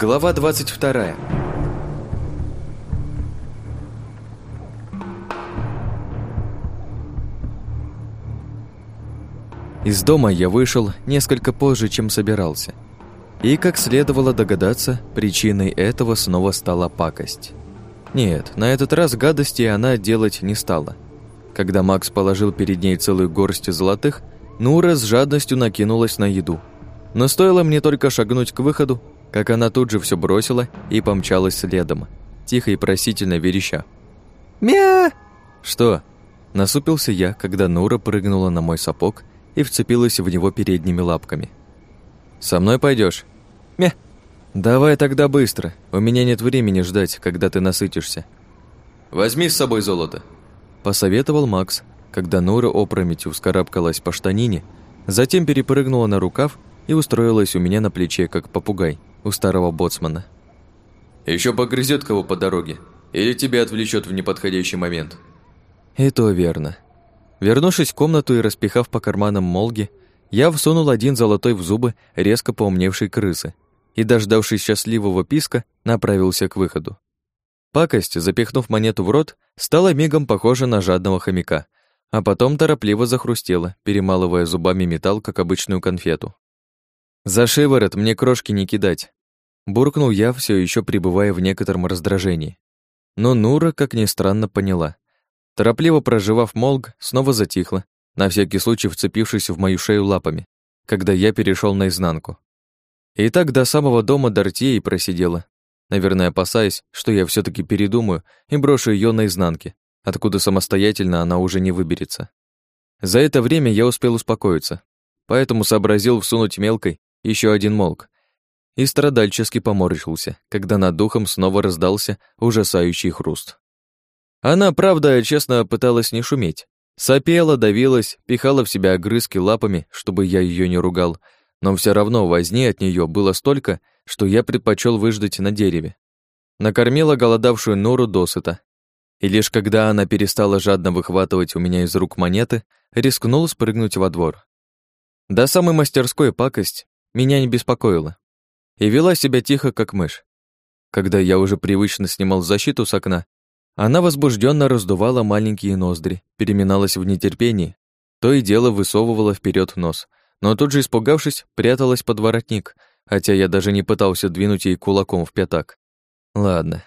Глава 22 Из дома я вышел несколько позже, чем собирался. И, как следовало догадаться, причиной этого снова стала пакость. Нет, на этот раз гадости она делать не стала. Когда Макс положил перед ней целую горсть золотых, Нура с жадностью накинулась на еду. Но стоило мне только шагнуть к выходу, как она тут же все бросила и помчалась следом, тихо и просительно вереща. «Мя!» «Что?» Насупился я, когда Нура прыгнула на мой сапог и вцепилась в него передними лапками. «Со мной пойдешь? «Мя!» «Давай тогда быстро, у меня нет времени ждать, когда ты насытишься». «Возьми с собой золото», – посоветовал Макс, когда Нура опрометью вскарабкалась по штанине, затем перепрыгнула на рукав и устроилась у меня на плече, как попугай у старого боцмана. Еще погрызет кого по дороге, или тебя отвлечет в неподходящий момент». «И то верно». Вернувшись в комнату и распихав по карманам молги, я всунул один золотой в зубы резко поумневшей крысы и, дождавшись счастливого писка, направился к выходу. Пакость, запихнув монету в рот, стала мигом похожа на жадного хомяка, а потом торопливо захрустела, перемалывая зубами металл, как обычную конфету. «За шиворот мне крошки не кидать!» Буркнул я, все еще пребывая в некотором раздражении. Но Нура, как ни странно, поняла. Торопливо проживав молг, снова затихла, на всякий случай вцепившись в мою шею лапами, когда я перешел наизнанку. И так до самого дома Дортье и просидела, наверное, опасаясь, что я все таки передумаю и брошу ее наизнанке, откуда самостоятельно она уже не выберется. За это время я успел успокоиться, поэтому сообразил всунуть мелкой еще один молк и страдальчески поморщился, когда над духом снова раздался ужасающий хруст. Она, правда, честно пыталась не шуметь. Сопела, давилась, пихала в себя огрызки лапами, чтобы я ее не ругал, но все равно возни от нее было столько, что я предпочел выждать на дереве. Накормила голодавшую Нору досыта. И лишь когда она перестала жадно выхватывать у меня из рук монеты, рискнул спрыгнуть во двор. До самой мастерской пакость меня не беспокоила и вела себя тихо, как мышь. Когда я уже привычно снимал защиту с окна, она возбужденно раздувала маленькие ноздри, переминалась в нетерпении, то и дело высовывала вперед нос — но тут же, испугавшись, пряталась под воротник, хотя я даже не пытался двинуть ей кулаком в пятак. Ладно.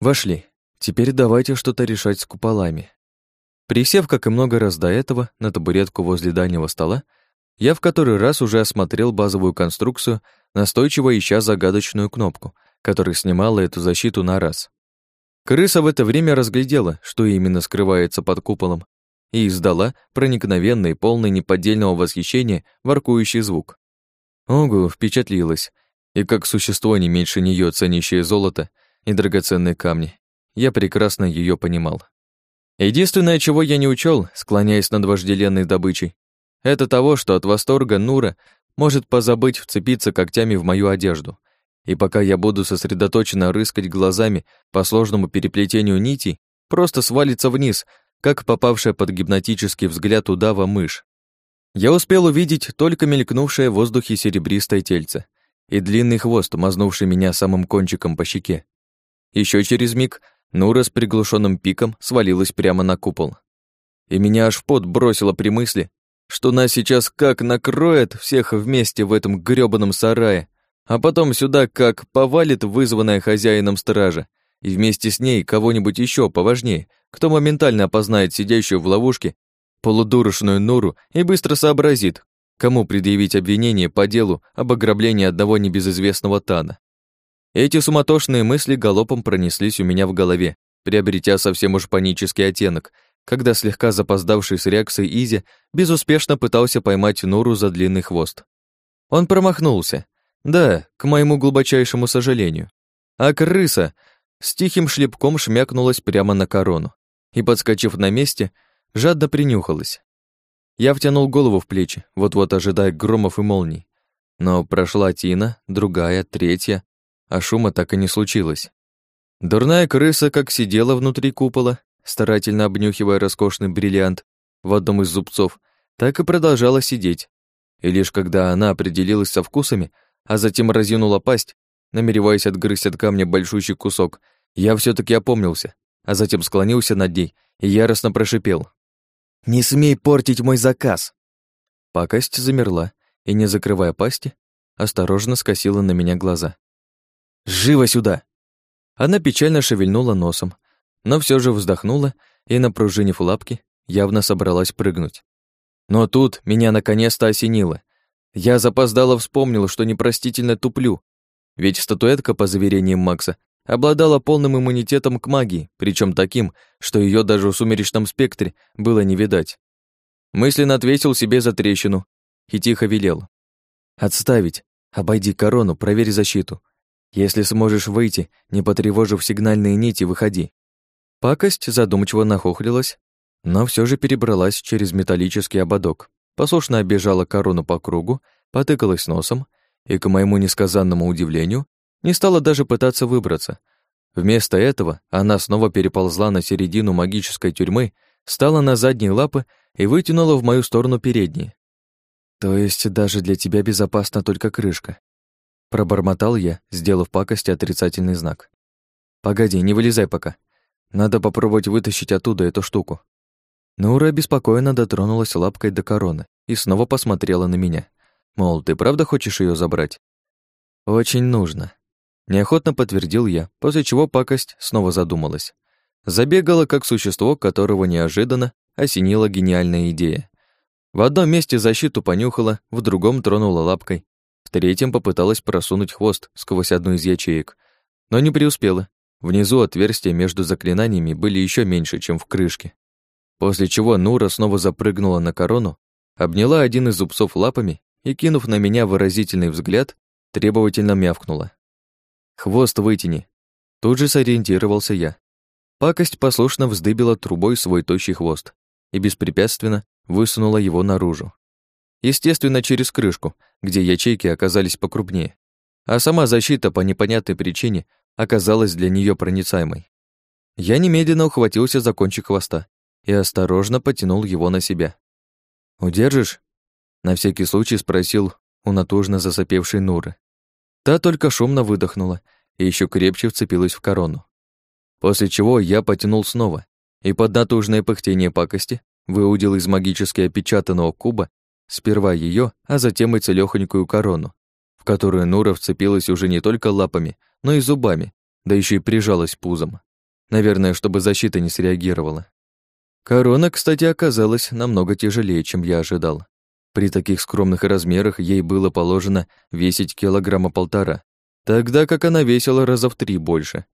Вошли. Теперь давайте что-то решать с куполами. Присев, как и много раз до этого, на табуретку возле дальнего стола, я в который раз уже осмотрел базовую конструкцию, настойчиво ища загадочную кнопку, которая снимала эту защиту на раз. Крыса в это время разглядела, что именно скрывается под куполом, и издала проникновенный, полный неподдельного восхищения воркующий звук. Огу впечатлилась, и как существо не меньше нее ценящее золото и драгоценные камни, я прекрасно ее понимал. Единственное, чего я не учел, склоняясь над вожделенной добычей, это того, что от восторга Нура может позабыть вцепиться когтями в мою одежду. И пока я буду сосредоточенно рыскать глазами по сложному переплетению нитей, просто свалится вниз, как попавшая под гипнотический взгляд удава мышь. Я успел увидеть только мелькнувшее в воздухе серебристое тельце и длинный хвост, мазнувший меня самым кончиком по щеке. Еще через миг Нура с приглушенным пиком свалилась прямо на купол. И меня аж в пот бросило при мысли, что нас сейчас как накроет всех вместе в этом грёбаном сарае, а потом сюда как повалит вызванная хозяином стража, и вместе с ней кого-нибудь еще поважнее, кто моментально опознает сидящую в ловушке полудурочную Нуру и быстро сообразит, кому предъявить обвинение по делу об ограблении одного небезызвестного Тана. Эти суматошные мысли галопом пронеслись у меня в голове, приобретя совсем уж панический оттенок, когда слегка запоздавший с реакцией Изи безуспешно пытался поймать Нуру за длинный хвост. Он промахнулся. Да, к моему глубочайшему сожалению. А крыса с тихим шлепком шмякнулась прямо на корону и, подскочив на месте, жадно принюхалась. Я втянул голову в плечи, вот-вот ожидая громов и молний. Но прошла Тина, другая, третья, а шума так и не случилось. Дурная крыса как сидела внутри купола, старательно обнюхивая роскошный бриллиант в одном из зубцов, так и продолжала сидеть. И лишь когда она определилась со вкусами, а затем разъянула пасть, намереваясь отгрызть от камня большущий кусок, я все таки опомнился, а затем склонился над ней и яростно прошипел. «Не смей портить мой заказ!» Пакость замерла и, не закрывая пасти, осторожно скосила на меня глаза. «Живо сюда!» Она печально шевельнула носом, но все же вздохнула и, напружинив лапки, явно собралась прыгнуть. Но тут меня наконец-то осенило. Я запоздало вспомнил, что непростительно туплю, ведь статуэтка, по заверениям Макса, обладала полным иммунитетом к магии, причем таким, что ее даже в сумеречном спектре было не видать. Мысленно ответил себе за трещину и тихо велел. «Отставить. Обойди корону, проверь защиту. Если сможешь выйти, не потревожив сигнальные нити, выходи». Пакость задумчиво нахохлилась, но все же перебралась через металлический ободок, послушно оббежала корону по кругу, потыкалась носом и, к моему несказанному удивлению, не стала даже пытаться выбраться. Вместо этого она снова переползла на середину магической тюрьмы, встала на задние лапы и вытянула в мою сторону передние. «То есть даже для тебя безопасна только крышка?» Пробормотал я, сделав пакости отрицательный знак. «Погоди, не вылезай пока. Надо попробовать вытащить оттуда эту штуку». Нура беспокойно дотронулась лапкой до короны и снова посмотрела на меня. Мол, ты правда хочешь ее забрать? Очень нужно. Неохотно подтвердил я, после чего пакость снова задумалась. Забегала как существо, которого неожиданно осенила гениальная идея. В одном месте защиту понюхала, в другом тронула лапкой, в третьем попыталась просунуть хвост сквозь одну из ячеек, но не преуспела. Внизу отверстия между заклинаниями были еще меньше, чем в крышке. После чего Нура снова запрыгнула на корону, обняла один из зубцов лапами и, кинув на меня выразительный взгляд, требовательно мявкнула. «Хвост вытяни». Тут же сориентировался я. Пакость послушно вздыбила трубой свой тощий хвост и беспрепятственно высунула его наружу. Естественно, через крышку, где ячейки оказались покрупнее. А сама защита по непонятной причине оказалась для нее проницаемой. Я немедленно ухватился за кончик хвоста и осторожно потянул его на себя. «Удержишь?» На всякий случай спросил у натужно засопевшей Нуры. Та только шумно выдохнула и еще крепче вцепилась в корону. После чего я потянул снова, и под натужное пыхтение пакости выудил из магически опечатанного куба сперва ее, а затем и целёхонькую корону, в которую Нура вцепилась уже не только лапами, но и зубами, да еще и прижалась пузом. Наверное, чтобы защита не среагировала. Корона, кстати, оказалась намного тяжелее, чем я ожидал. При таких скромных размерах ей было положено весить килограмма полтора, тогда как она весила раза в три больше.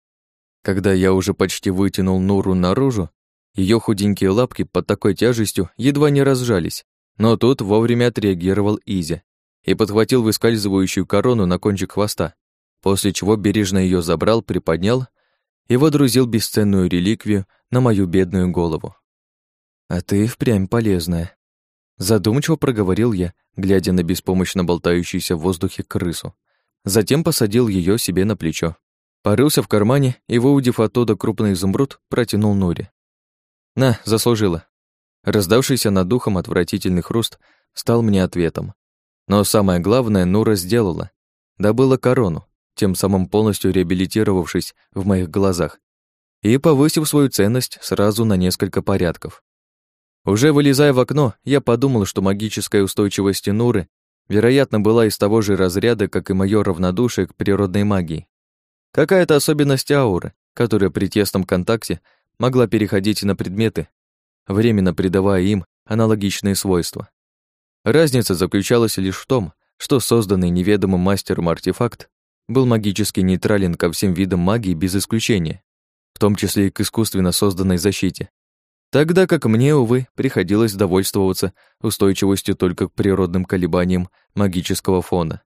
Когда я уже почти вытянул Нуру наружу, ее худенькие лапки под такой тяжестью едва не разжались, но тут вовремя отреагировал Изя и подхватил выскальзывающую корону на кончик хвоста, после чего бережно ее забрал, приподнял и водрузил бесценную реликвию на мою бедную голову. «А ты впрямь полезная», Задумчиво проговорил я, глядя на беспомощно болтающуюся в воздухе крысу. Затем посадил ее себе на плечо. Порылся в кармане и, выудив оттуда крупный изумруд, протянул Нуре. «На, заслужила». Раздавшийся над духом отвратительный хруст стал мне ответом. Но самое главное Нура сделала. Добыла корону, тем самым полностью реабилитировавшись в моих глазах и повысив свою ценность сразу на несколько порядков. Уже вылезая в окно, я подумал, что магическая устойчивость Нуры, вероятно, была из того же разряда, как и моё равнодушие к природной магии. Какая-то особенность ауры, которая при тесном контакте могла переходить на предметы, временно придавая им аналогичные свойства. Разница заключалась лишь в том, что созданный неведомым мастером артефакт был магически нейтрален ко всем видам магии без исключения, в том числе и к искусственно созданной защите. Тогда как мне, увы, приходилось довольствоваться устойчивостью только к природным колебаниям магического фона.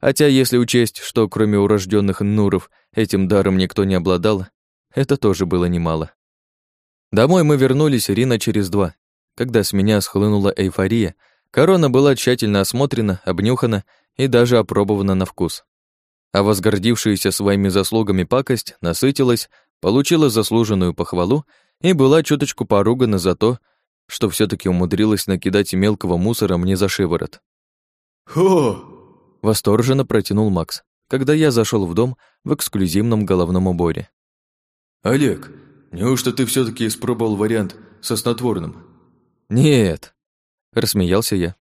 Хотя если учесть, что кроме урожденных нуров этим даром никто не обладал, это тоже было немало. Домой мы вернулись Рина через два. Когда с меня схлынула эйфория, корона была тщательно осмотрена, обнюхана и даже опробована на вкус. А возгордившаяся своими заслугами пакость насытилась, получила заслуженную похвалу и была чуточку поругана за то, что все таки умудрилась накидать мелкого мусора мне за шиворот. «Хо!» — восторженно протянул Макс, когда я зашел в дом в эксклюзивном головном уборе. «Олег, неужто ты все таки испробовал вариант со снотворным?» «Нет», — рассмеялся я.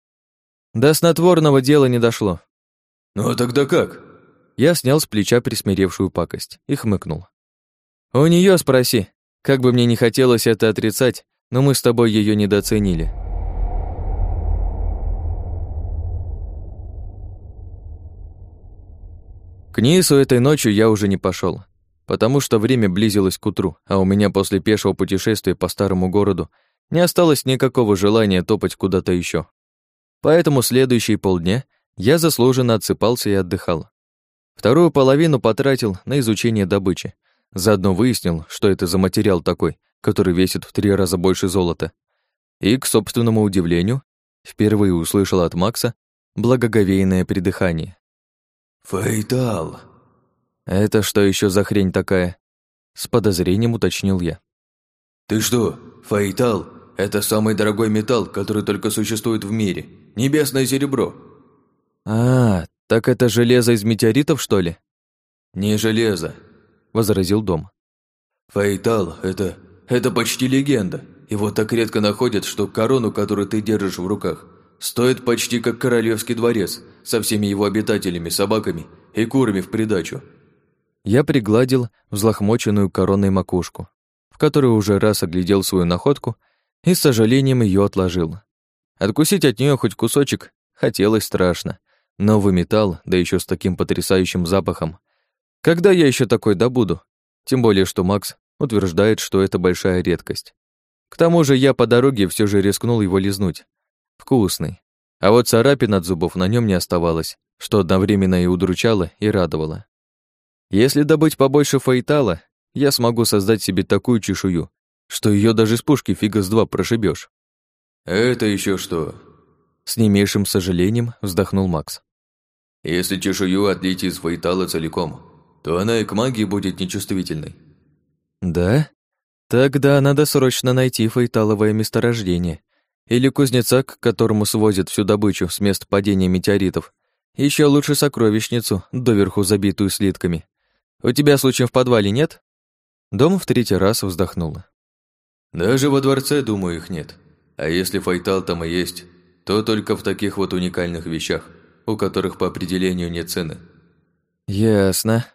До снотворного дела не дошло. «Ну а тогда как?» Я снял с плеча присмиревшую пакость и хмыкнул. «У нее спроси. Как бы мне не хотелось это отрицать, но мы с тобой ее недооценили». К Нису этой ночью я уже не пошел, потому что время близилось к утру, а у меня после пешего путешествия по старому городу не осталось никакого желания топать куда-то еще. Поэтому следующие полдня я заслуженно отсыпался и отдыхал. Вторую половину потратил на изучение добычи. Заодно выяснил, что это за материал такой, который весит в три раза больше золота. И, к собственному удивлению, впервые услышал от Макса благоговейное придыхание. «Фейтал!» «Это что еще за хрень такая?» С подозрением уточнил я. «Ты что, фейтал? Это самый дорогой металл, который только существует в мире. Небесное серебро». «А, так это железо из метеоритов, что ли?» «Не железо», — возразил Дом. «Фейтал — это... это почти легенда. Его так редко находят, что корону, которую ты держишь в руках, Стоит почти как королевский дворец, со всеми его обитателями, собаками и курами в придачу. Я пригладил взлохмоченную короной макушку, в которой уже раз оглядел свою находку и с сожалением ее отложил. Откусить от нее хоть кусочек хотелось страшно. Новый металл, да еще с таким потрясающим запахом. Когда я еще такой добуду? Тем более, что Макс утверждает, что это большая редкость. К тому же я по дороге все же рискнул его лизнуть. Вкусный. А вот царапин от зубов на нем не оставалось, что одновременно и удручало, и радовало. Если добыть побольше фаэтала, я смогу создать себе такую чешую, что ее даже с пушки фига с два прошибешь. «Это еще что?» С не меньшим сожалением вздохнул Макс. «Если чешую отлить из фаэтала целиком, то она и к магии будет нечувствительной». «Да? Тогда надо срочно найти фаэталовое месторождение или кузнеца, к которому свозят всю добычу с мест падения метеоритов. Еще лучше сокровищницу, доверху забитую слитками. У тебя случаем в подвале нет? Дом в третий раз вздохнула. Даже во дворце, думаю, их нет. А если файтал там и есть, то только в таких вот уникальных вещах, у которых по определению нет цены. Ясно.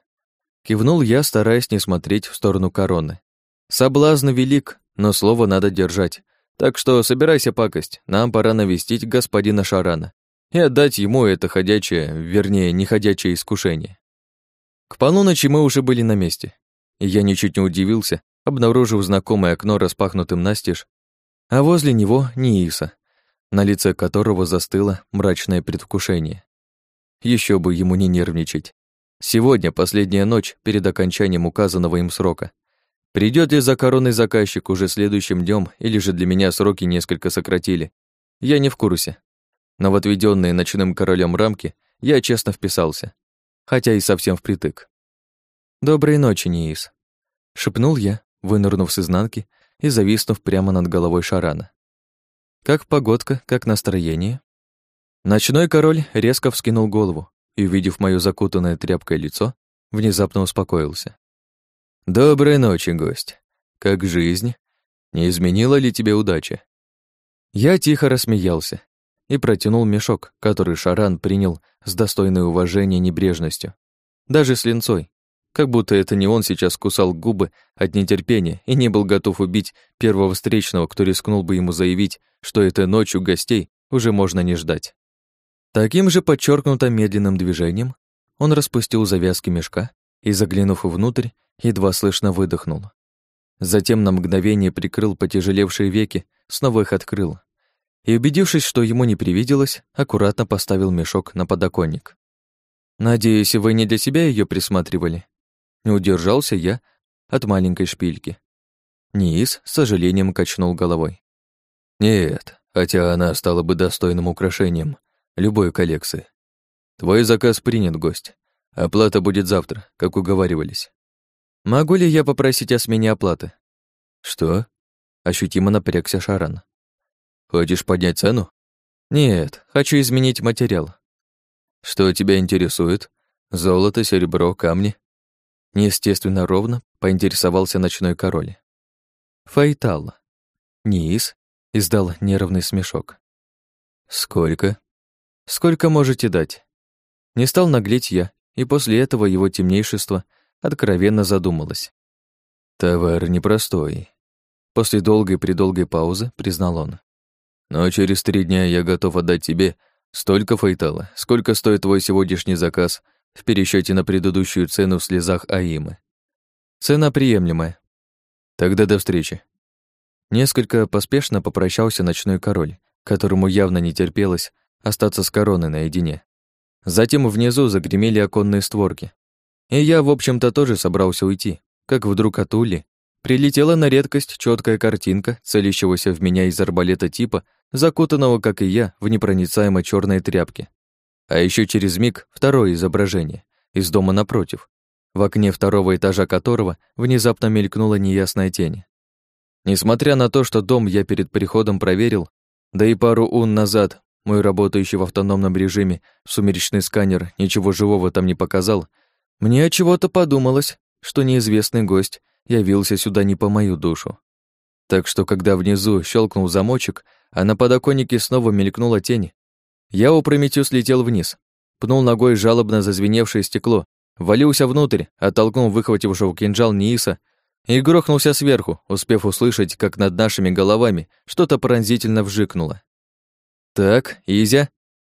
Кивнул я, стараясь не смотреть в сторону короны. Соблазн велик, но слово надо держать. Так что собирайся, пакость, нам пора навестить господина Шарана и отдать ему это ходячее, вернее, неходячее искушение. К полуночи мы уже были на месте, и я ничуть не удивился, обнаружив знакомое окно распахнутым настежь, а возле него Нииса, на лице которого застыло мрачное предвкушение. Еще бы ему не нервничать. Сегодня последняя ночь перед окончанием указанного им срока. Придет ли за короной заказчик уже следующим днем, или же для меня сроки несколько сократили, я не в курсе. Но в отведенные ночным королем рамки я честно вписался, хотя и совсем впритык. «Доброй ночи, Ниис», — шепнул я, вынырнув с изнанки и зависнув прямо над головой Шарана. «Как погодка, как настроение?» Ночной король резко вскинул голову и, увидев моё закутанное тряпкой лицо, внезапно успокоился. «Доброй ночи, гость. Как жизнь? Не изменила ли тебе удача?» Я тихо рассмеялся и протянул мешок, который Шаран принял с достойной уважения небрежностью. Даже с линцой. Как будто это не он сейчас кусал губы от нетерпения и не был готов убить первого встречного, кто рискнул бы ему заявить, что этой ночью гостей уже можно не ждать. Таким же подчеркнуто медленным движением он распустил завязки мешка и, заглянув внутрь, едва слышно выдохнул. Затем на мгновение прикрыл потяжелевшие веки, снова их открыл. И, убедившись, что ему не привиделось, аккуратно поставил мешок на подоконник. «Надеюсь, вы не для себя ее присматривали?» Не удержался я от маленькой шпильки. Ниис с сожалением качнул головой. «Нет, хотя она стала бы достойным украшением любой коллекции. Твой заказ принят, гость. Оплата будет завтра, как уговаривались. Могу ли я попросить о смене оплаты? Что? Ощутимо напрягся Шаран. Хочешь поднять цену? Нет, хочу изменить материал. Что тебя интересует? Золото, серебро, камни. Неестественно ровно поинтересовался ночной король. Файтал. Низ издал нервный смешок. Сколько? Сколько можете дать? Не стал наглеть я, и после этого его темнейшество откровенно задумалось. Товар непростой. После долгой-предолгой паузы признал он. Но через три дня я готов отдать тебе столько файтала, сколько стоит твой сегодняшний заказ в пересчете на предыдущую цену в слезах Аимы. Цена приемлемая. Тогда до встречи. Несколько поспешно попрощался ночной король, которому явно не терпелось остаться с короной наедине. Затем внизу загремели оконные створки. И я, в общем-то, тоже собрался уйти, как вдруг от Ули прилетела на редкость четкая картинка целящегося в меня из арбалета типа, закутанного, как и я, в непроницаемой черной тряпке. А еще через миг второе изображение, из дома напротив, в окне второго этажа которого внезапно мелькнула неясная тень. Несмотря на то, что дом я перед приходом проверил, да и пару ун назад мой работающий в автономном режиме сумеречный сканер ничего живого там не показал, мне от чего-то подумалось, что неизвестный гость явился сюда не по мою душу. Так что, когда внизу щелкнул замочек, а на подоконнике снова мелькнула тень, я опрометью слетел вниз, пнул ногой жалобно зазвеневшее стекло, валился внутрь, оттолкнул выхватившего кинжал Нииса и грохнулся сверху, успев услышать, как над нашими головами что-то пронзительно вжикнуло. Так, Изя.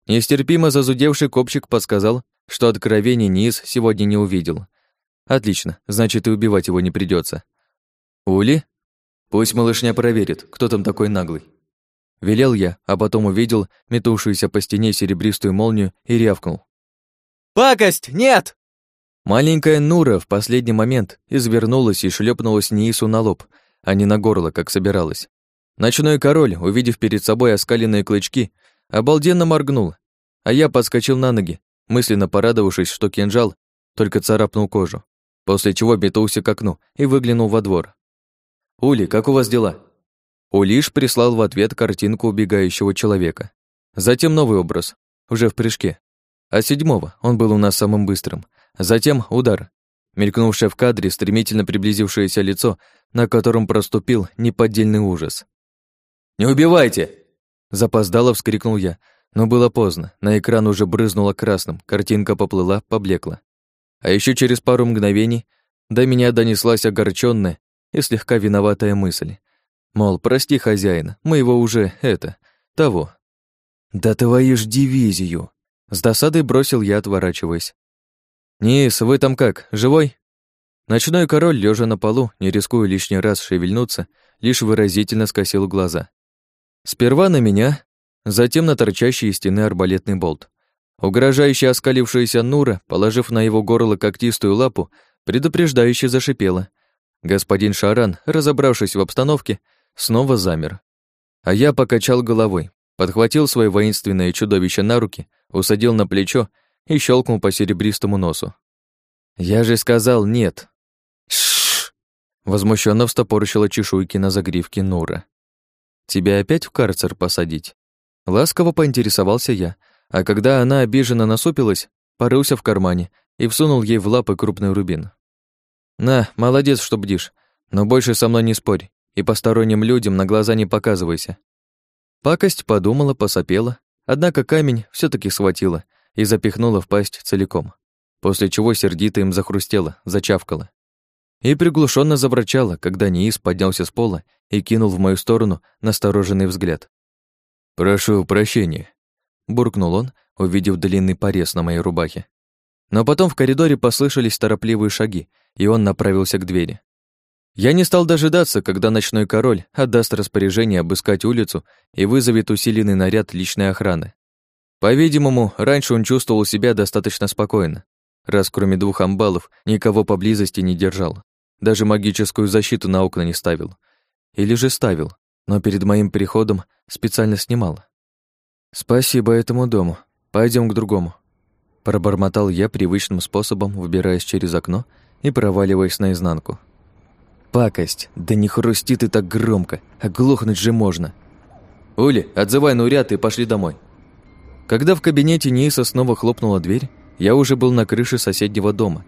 Нестерпимо зазудевший копчик подсказал, что откровений Низ сегодня не увидел. Отлично, значит, и убивать его не придется. Ули? Пусть малышня проверит, кто там такой наглый. Велел я, а потом увидел метувшуюся по стене серебристую молнию и рявкнул. «Пакость! Нет!» Маленькая Нура в последний момент извернулась и шлепнулась Нису на лоб, а не на горло, как собиралась. Ночной король, увидев перед собой оскаленные клычки, обалденно моргнул, а я подскочил на ноги, мысленно порадовавшись, что кинжал только царапнул кожу, после чего метнулся к окну и выглянул во двор. «Ули, как у вас дела?» Улиш прислал в ответ картинку убегающего человека. Затем новый образ, уже в прыжке. А седьмого он был у нас самым быстрым. Затем удар. Мелькнувшее в кадре стремительно приблизившееся лицо, на котором проступил неподдельный ужас. «Не убивайте!» Запоздало вскрикнул я, но было поздно. На экран уже брызнуло красным, картинка поплыла, поблекла. А еще через пару мгновений до меня донеслась огорченная и слегка виноватая мысль. Мол, прости, хозяин, мы его уже, это, того. «Да твою ж дивизию!» С досадой бросил я, отворачиваясь. «Нис, вы там как, живой?» Ночной король, лежа на полу, не рискуя лишний раз шевельнуться, лишь выразительно скосил глаза. Сперва на меня, затем на торчащий из стены арбалетный болт. Угрожающе оскалившаяся Нура, положив на его горло когтистую лапу, предупреждающе зашипела. Господин Шаран, разобравшись в обстановке, снова замер. А я покачал головой, подхватил свое воинственное чудовище на руки, усадил на плечо и щелкнул по серебристому носу. «Я же сказал нет!» «Шшш!» Возмущенно встопорщила чешуйки на загривке Нура. «Тебя опять в карцер посадить?» Ласково поинтересовался я, а когда она обиженно насупилась, порылся в кармане и всунул ей в лапы крупный рубин. «На, молодец, что бдишь, но больше со мной не спорь и посторонним людям на глаза не показывайся». Пакость подумала, посопела, однако камень все таки схватила и запихнула в пасть целиком, после чего сердито им захрустела, зачавкала. И приглушенно забрачала, когда Ниис поднялся с пола и кинул в мою сторону настороженный взгляд. «Прошу прощения», — буркнул он, увидев длинный порез на моей рубахе. Но потом в коридоре послышались торопливые шаги, и он направился к двери. Я не стал дожидаться, когда ночной король отдаст распоряжение обыскать улицу и вызовет усиленный наряд личной охраны. По-видимому, раньше он чувствовал себя достаточно спокойно, раз кроме двух амбалов никого поблизости не держал. Даже магическую защиту на окна не ставил. Или же ставил, но перед моим приходом специально снимал. «Спасибо этому дому. Пойдем к другому». Пробормотал я привычным способом, выбираясь через окно и проваливаясь наизнанку. «Пакость! Да не хрусти ты так громко! Оглохнуть же можно!» «Ули, отзывай на уряд и пошли домой!» Когда в кабинете Ниса снова хлопнула дверь, я уже был на крыше соседнего дома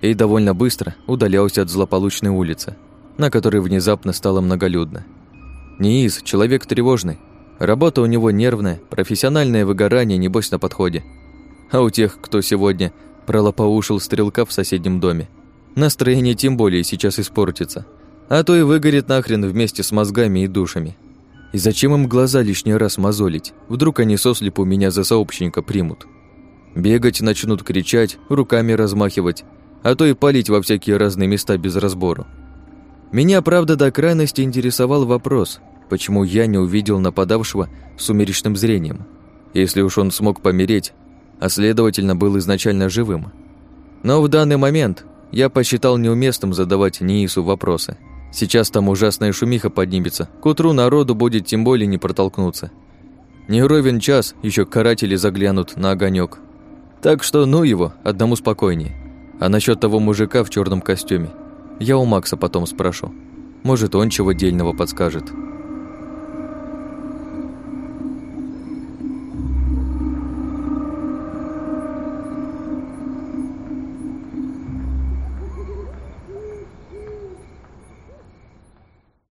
и довольно быстро удалялся от злополучной улицы, на которой внезапно стало многолюдно. Ниис – человек тревожный, работа у него нервная, профессиональное выгорание, небось, на подходе. А у тех, кто сегодня пролопоушил стрелка в соседнем доме, настроение тем более сейчас испортится, а то и выгорит нахрен вместе с мозгами и душами. И зачем им глаза лишний раз мозолить? Вдруг они сослепу меня за сообщника примут. Бегать начнут кричать, руками размахивать, а то и палить во всякие разные места без разбору. Меня, правда, до крайности интересовал вопрос, почему я не увидел нападавшего сумеречным зрением, если уж он смог помереть, а следовательно был изначально живым. Но в данный момент я посчитал неуместным задавать Ниису вопросы. Сейчас там ужасная шумиха поднимется, к утру народу будет тем более не протолкнуться. Не ровен час, еще каратели заглянут на огонек. Так что ну его, одному спокойнее. А насчет того мужика в черном костюме, я у Макса потом спрошу. Может, он чего дельного подскажет.